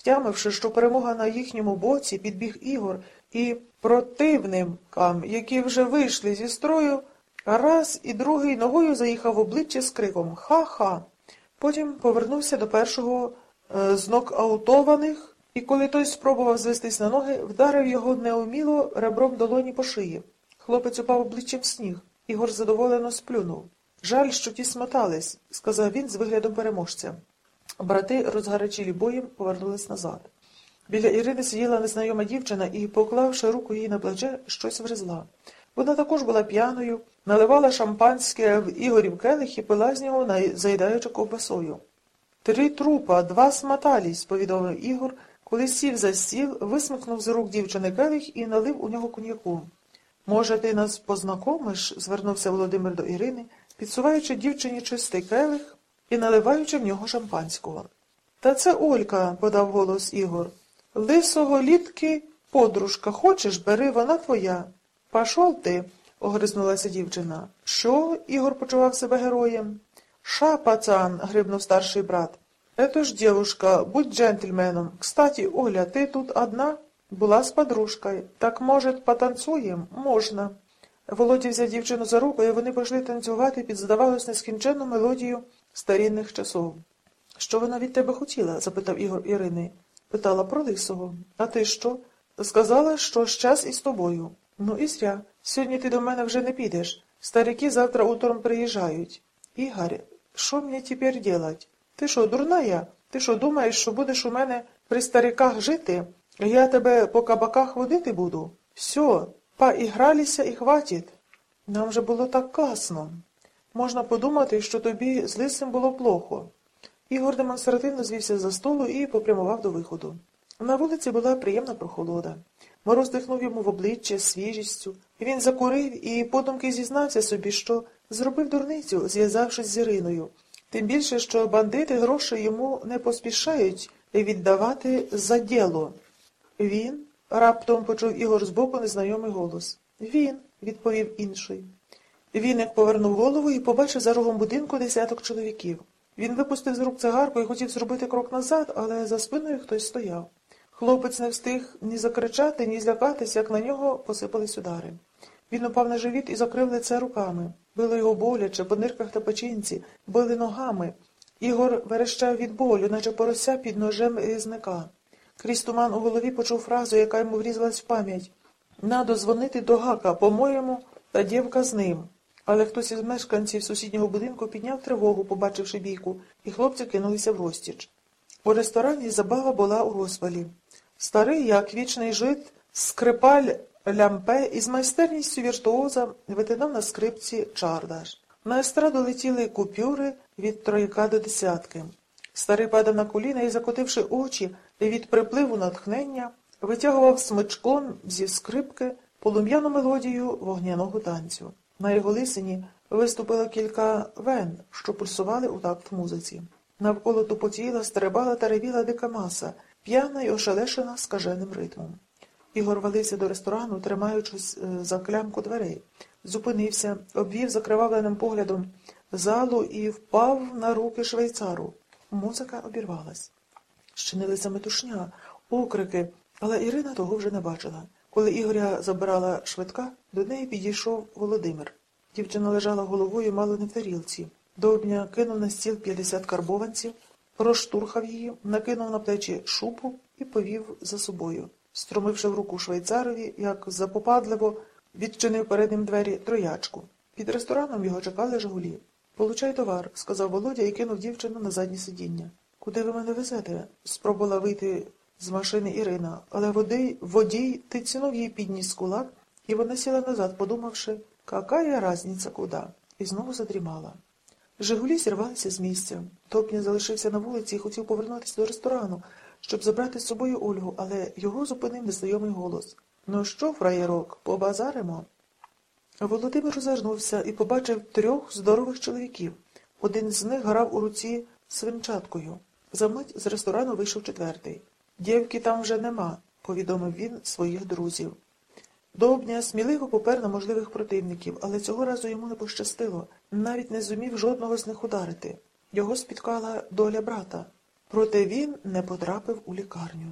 Втямивши, що перемога на їхньому боці, підбіг Ігор і противникам, які вже вийшли зі строю, раз і другий ногою заїхав в обличчя з криком Ха-ха. Потім повернувся до першого е, з нокаутованих, і коли той спробував звестись на ноги, вдарив його неуміло ребром долоні по шиї. Хлопець упав обличчям в сніг. Ігор задоволено сплюнув. Жаль, що ті смотались, сказав він з виглядом переможця. Брати, розгарячілі боєм, повернулись назад. Біля Ірини сиділа незнайома дівчина і, поклавши руку їй на плече, щось вризла. Вона також була п'яною, наливала шампанське в Ігорів келих і пила з нього, заїдаючи ковбасою. Три трупа, два смотались, повідомив Ігор, коли сів за стіл, висмикнув з рук дівчини келих і налив у нього коньяку. Може, ти нас познакомиш? звернувся Володимир до Ірини, підсуваючи дівчині чистий келих і наливаючи в нього шампанського. Та це Олька, подав голос Ігор. Лисого літки подружка, хочеш, бери, вона твоя. Пашов ти, огризнулася дівчина. Що? Ігор почував себе героєм. Ша, пацан, грибнув старший брат. Это ж девушка, будь джентльменом. Кстати, Оля, ты тут одна? Була з подружкою. Так, може, потанцуєм? Можна. Володя взяв дівчину за руку, і вони пішли танцювати під, здавалось, нескінченну мелодію старінних часов. Що вона від тебе хотіла? запитав Ігор Ірини. Питала про лисого. А ти що? Сказала, що щас із тобою. Ну і зря. Сьогодні ти до мене вже не підеш. Старики завтра утром приїжджають. Ігор, що мені тепер делать? Ти що, дурна я? Ти що, думаєш, що будеш у мене при стариках жити? Я тебе по кабаках водити буду? Все, поігралися і хватить. Нам же було так класно. Можна подумати, що тобі з лисим було плохо. Ігор демонстративно звівся за столу і попрямував до виходу. На вулиці була приємна прохолода. Мороз дихнув йому в обличчя свіжістю. Він закурив і подумки зізнався собі, що зробив дурницю, зв'язавшись з Іриною. Тим більше, що бандити гроші йому не поспішають віддавати за діло. Він? раптом почув Ігор збоку незнайомий голос. Він, відповів інший. Віник повернув голову і побачив за рогом будинку десяток чоловіків. Він випустив з рук цигарку і хотів зробити крок назад, але за спиною хтось стояв. Хлопець не встиг ні закричати, ні злякатись, як на нього посипались удари. Він упав на живіт і закрив лице руками. Било його боляче, по нирках та печінці, били ногами. Ігор верещав від болю, наче порося під ножем різника. Крізь туман у голові почув фразу, яка йому врізалась в пам'ять. Надо дзвонити до Гака, по-моєму, та дівка з ним. Але хтось із мешканців сусіднього будинку підняв тривогу, побачивши бійку, і хлопці кинулися в розтіч. У ресторані забава була у розпалі. Старий, як вічний жит, скрипаль лямпе із майстерністю віртуоза витинав на скрипці чардаш. На естраду летіли купюри від трояка до десятки. Старий падав на коліна і, закотивши очі від припливу натхнення, витягував смичком зі скрипки полум'яну мелодію вогняного танцю. На його лисині виступило кілька вен, що пульсували у такт музиці. Навколо тупотіла, стрибала та ревіла дика маса, п'яна й ошелешена скаженим ритмом. Ігор валився до ресторану, тримаючись е, за клямку дверей. Зупинився, обвів закривавленим поглядом залу і впав на руки швейцару. Музика обірвалась. Щинилися метушня, окрики, але Ірина того вже не бачила. Коли Ігоря забирала швидка, до неї підійшов Володимир. Дівчина лежала головою мало не в тарілці. Довбня кинув на стіл 50 карбованців, розштурхав її, накинув на плечі шубу і повів за собою. Струмивши в руку швейцарові, як запопадливо, відчинив перед ним двері троячку. Під рестораном його чекали жигулі. Получай товар, сказав Володя і кинув дівчину на заднє сидіння. Куди ви мене везете? спробувала вийти з машини Ірина, але водій, водій тицнув їй підніс кулак, і вона сіла назад, подумавши, какая разниця куди, і знову задрімала. Жигулі зірвалися з місця. Топня залишився на вулиці і хотів повернутися до ресторану, щоб забрати з собою Ольгу, але його зупинив незнайомий голос. Ну що, фраєрок, побазаримо? Володимир розвернувся і побачив трьох здорових чоловіків. Один з них грав у руці свинчаткою. Замить з ресторану вийшов четвертий. Дівки там вже нема, повідомив він своїх друзів. Довбня сміливо попер на можливих противників, але цього разу йому не пощастило, навіть не зумів жодного з них ударити. Його спіткала доля брата. Проте він не потрапив у лікарню.